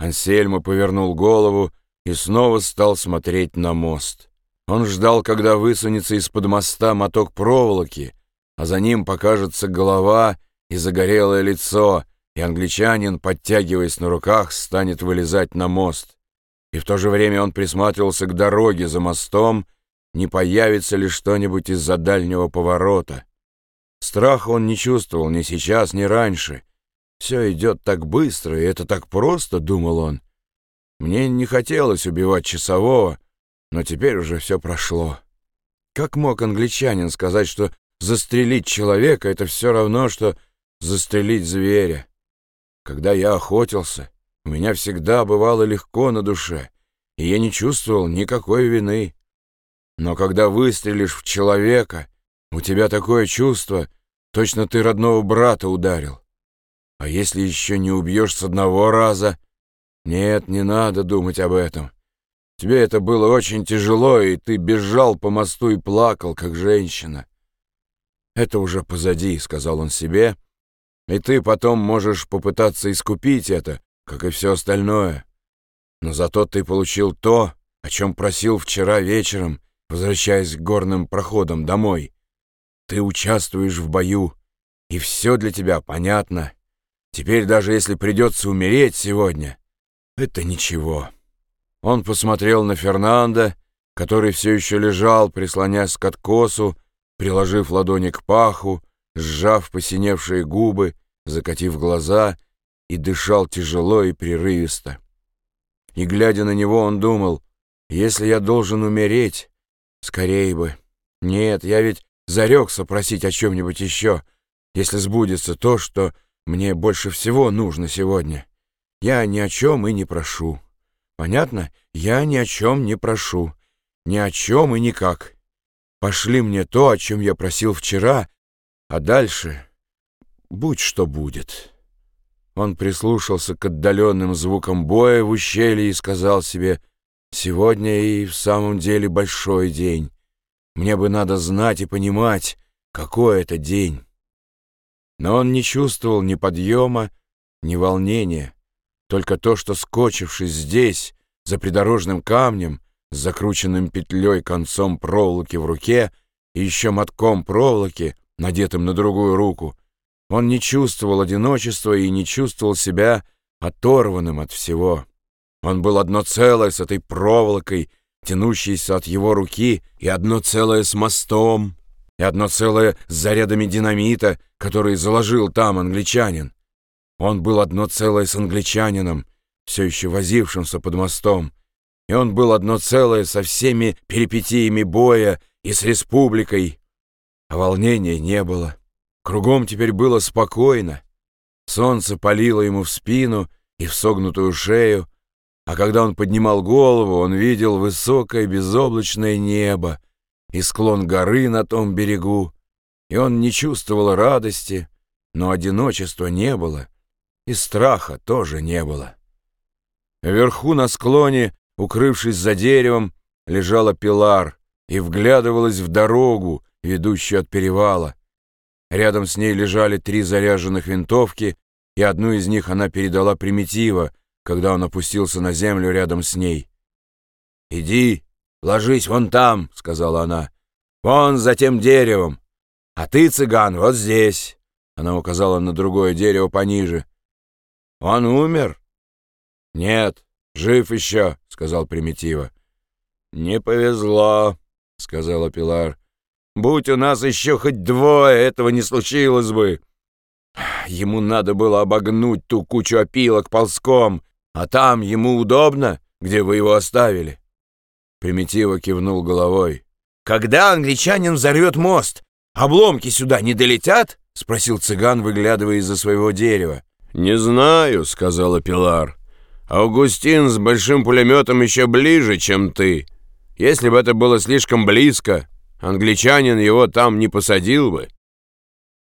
Ансельмо повернул голову и снова стал смотреть на мост. Он ждал, когда высунется из-под моста моток проволоки, а за ним покажется голова и загорелое лицо, и англичанин, подтягиваясь на руках, станет вылезать на мост. И в то же время он присматривался к дороге за мостом, не появится ли что-нибудь из-за дальнего поворота. Страха он не чувствовал ни сейчас, ни раньше. Все идет так быстро, и это так просто, — думал он. Мне не хотелось убивать часового, но теперь уже все прошло. Как мог англичанин сказать, что застрелить человека — это все равно, что застрелить зверя? Когда я охотился, у меня всегда бывало легко на душе, и я не чувствовал никакой вины. Но когда выстрелишь в человека, у тебя такое чувство, точно ты родного брата ударил. А если еще не убьешь с одного раза? Нет, не надо думать об этом. Тебе это было очень тяжело, и ты бежал по мосту и плакал, как женщина. Это уже позади, — сказал он себе, — и ты потом можешь попытаться искупить это, как и все остальное. Но зато ты получил то, о чем просил вчера вечером, возвращаясь к горным проходам домой. Ты участвуешь в бою, и все для тебя понятно. Теперь даже если придется умереть сегодня, это ничего. Он посмотрел на Фернанда, который все еще лежал, прислонясь к откосу, приложив ладони к паху, сжав посиневшие губы, закатив глаза, и дышал тяжело и прерывисто. И, глядя на него, он думал, если я должен умереть, скорее бы. Нет, я ведь зарекся просить о чем-нибудь еще, если сбудется то, что мне больше всего нужно сегодня. Я ни о чем и не прошу. Понятно? Я ни о чем не прошу. Ни о чем и никак. Пошли мне то, о чем я просил вчера, а дальше будь что будет. Он прислушался к отдаленным звукам боя в ущелье и сказал себе, «Сегодня и в самом деле большой день. Мне бы надо знать и понимать, какой это день». Но он не чувствовал ни подъема, ни волнения, только то, что, скочившись здесь, за придорожным камнем, с закрученным петлей концом проволоки в руке и еще мотком проволоки, надетым на другую руку, он не чувствовал одиночества и не чувствовал себя оторванным от всего. Он был одно целое с этой проволокой, тянущейся от его руки, и одно целое с мостом, и одно целое с зарядами динамита, который заложил там англичанин. Он был одно целое с англичанином, все еще возившимся под мостом, и он был одно целое со всеми перипетиями боя и с республикой, а волнения не было. Кругом теперь было спокойно. Солнце палило ему в спину и в согнутую шею, а когда он поднимал голову, он видел высокое безоблачное небо и склон горы на том берегу, и он не чувствовал радости, но одиночества не было, и страха тоже не было. Вверху на склоне, укрывшись за деревом, лежала Пилар и вглядывалась в дорогу, ведущую от перевала. Рядом с ней лежали три заряженных винтовки, и одну из них она передала Примитива, когда он опустился на землю рядом с ней. «Иди, ложись вон там», — сказала она, — «вон за тем деревом, а ты, цыган, вот здесь». Она указала на другое дерево пониже. «Он умер?» «Нет, жив еще», — сказал Примитива. «Не повезло», — сказала Пилар. Будь у нас еще хоть двое, этого не случилось бы. Ему надо было обогнуть ту кучу опилок ползком, а там ему удобно, где вы его оставили. Примитива кивнул головой. «Когда англичанин взорвет мост, обломки сюда не долетят?» — спросил цыган, выглядывая из-за своего дерева. «Не знаю», — сказала Пилар. «Аугустин с большим пулеметом еще ближе, чем ты. Если бы это было слишком близко, Англичанин его там не посадил бы.